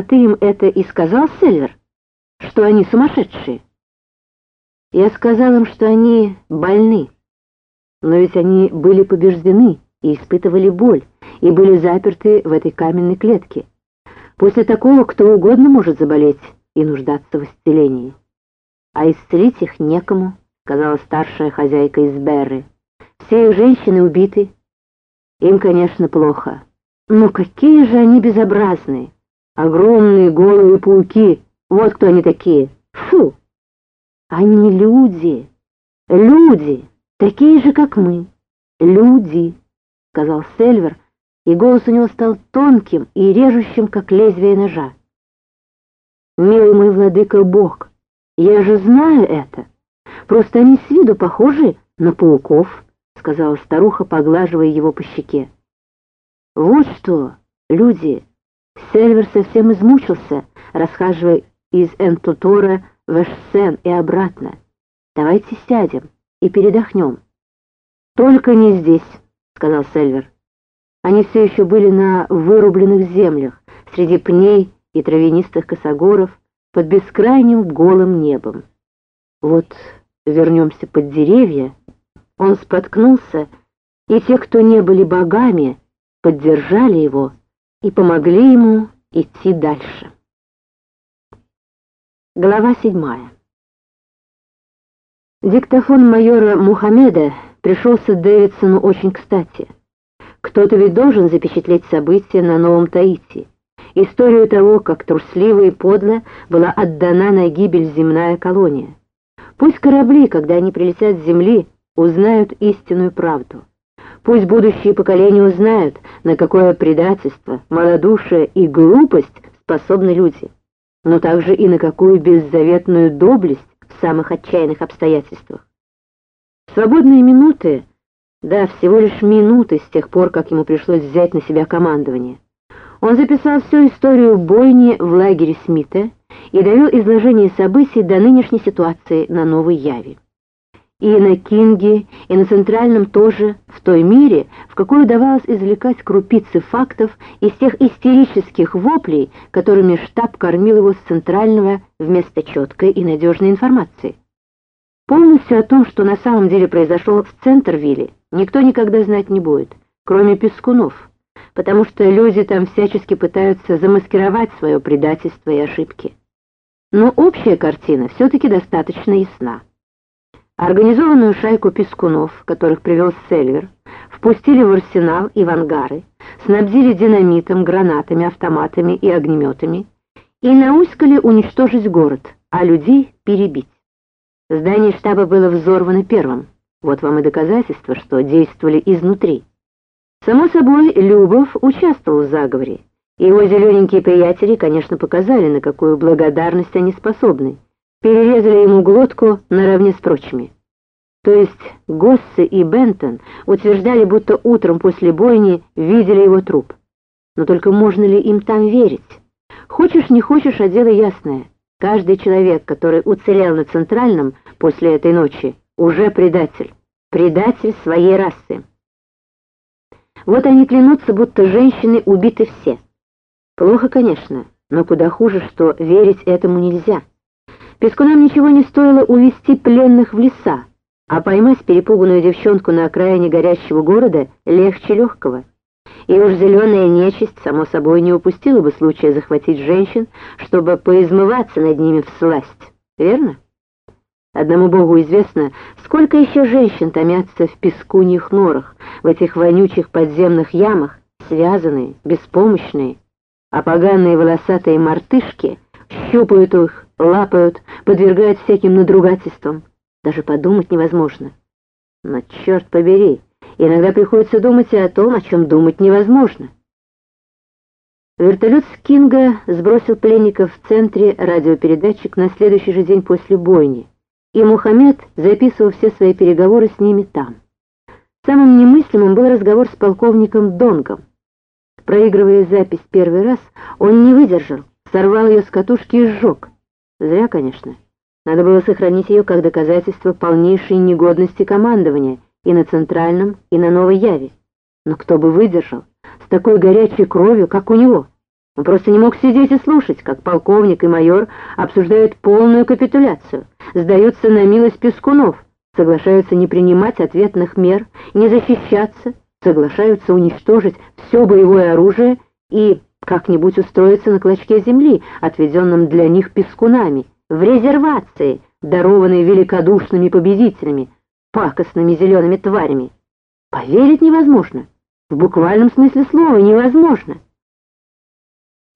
«А ты им это и сказал, Сельвер, что они сумасшедшие?» «Я сказал им, что они больны. Но ведь они были побеждены и испытывали боль, и были заперты в этой каменной клетке. После такого кто угодно может заболеть и нуждаться в исцелении. А исцелить их некому, сказала старшая хозяйка из Берры. Все их женщины убиты. Им, конечно, плохо. Но какие же они безобразные! Огромные голые пауки, вот кто они такие. Фу! Они люди, люди, такие же, как мы. Люди, сказал Сельвер, и голос у него стал тонким и режущим, как лезвие ножа. «Милый мой владыка Бог, я же знаю это. Просто они с виду похожи на пауков», — сказала старуха, поглаживая его по щеке. «Вот что, люди!» Сельвер совсем измучился, расхаживая из Энтутора в Эшсен и обратно. «Давайте сядем и передохнем». «Только не здесь», — сказал Сельвер. Они все еще были на вырубленных землях, среди пней и травянистых косогоров, под бескрайним голым небом. Вот вернемся под деревья, он споткнулся, и те, кто не были богами, поддержали его и помогли ему идти дальше. Глава седьмая. Диктофон майора Мухаммеда пришелся Дэвидсону очень кстати. Кто-то ведь должен запечатлеть события на Новом Таити, историю того, как трусливо и подло была отдана на гибель земная колония. Пусть корабли, когда они прилетят с земли, узнают истинную правду. Пусть будущие поколения узнают, на какое предательство, малодушие и глупость способны люди, но также и на какую беззаветную доблесть в самых отчаянных обстоятельствах. Свободные минуты да, всего лишь минуты с тех пор, как ему пришлось взять на себя командование. Он записал всю историю бойни в лагере Смита и довел изложение событий до нынешней ситуации на Новой Яве. И на Кинге, и на Центральном тоже, в той мере, в какой удавалось извлекать крупицы фактов из тех истерических воплей, которыми штаб кормил его с Центрального вместо четкой и надежной информации. Полностью о том, что на самом деле произошло в Центрвилле, никто никогда знать не будет, кроме Пескунов, потому что люди там всячески пытаются замаскировать свое предательство и ошибки. Но общая картина все-таки достаточно ясна. Организованную шайку Пескунов, которых привел Сельвер, впустили в арсенал и в ангары, снабдили динамитом, гранатами, автоматами и огнеметами и науськали уничтожить город, а людей перебить. Здание штаба было взорвано первым. Вот вам и доказательство, что действовали изнутри. Само собой, Любов участвовал в заговоре. Его зелененькие приятели, конечно, показали, на какую благодарность они способны. Перерезали ему глотку наравне с прочими. То есть Госсе и Бентон утверждали, будто утром после бойни видели его труп. Но только можно ли им там верить? Хочешь, не хочешь, а дело ясное. Каждый человек, который уцелел на Центральном после этой ночи, уже предатель. Предатель своей расы. Вот они клянутся, будто женщины убиты все. Плохо, конечно, но куда хуже, что верить этому нельзя. Пескунам ничего не стоило увести пленных в леса, а поймать перепуганную девчонку на окраине горящего города легче легкого. И уж зеленая нечисть, само собой, не упустила бы случая захватить женщин, чтобы поизмываться над ними в сласть. Верно? Одному Богу известно, сколько еще женщин томятся в пескуньих норах, в этих вонючих подземных ямах, связанные, беспомощные, а поганые волосатые мартышки щупают их, лапают, подвергают всяким надругательствам. Даже подумать невозможно. Но черт побери! Иногда приходится думать и о том, о чем думать невозможно. Вертолет Скинга сбросил пленников в центре радиопередатчик на следующий же день после бойни, и Мухаммед записывал все свои переговоры с ними там. Самым немыслимым был разговор с полковником Донгом. Проигрывая запись первый раз, он не выдержал, сорвал ее с катушки и сжег. Зря, конечно. Надо было сохранить ее как доказательство полнейшей негодности командования — и на Центральном, и на Новой Яве. Но кто бы выдержал с такой горячей кровью, как у него? Он просто не мог сидеть и слушать, как полковник и майор обсуждают полную капитуляцию, сдаются на милость Пескунов, соглашаются не принимать ответных мер, не защищаться, соглашаются уничтожить все боевое оружие и как-нибудь устроиться на клочке земли, отведенном для них пескунами, в резервации, дарованной великодушными победителями, пакостными зелеными тварями. Поверить невозможно. В буквальном смысле слова невозможно.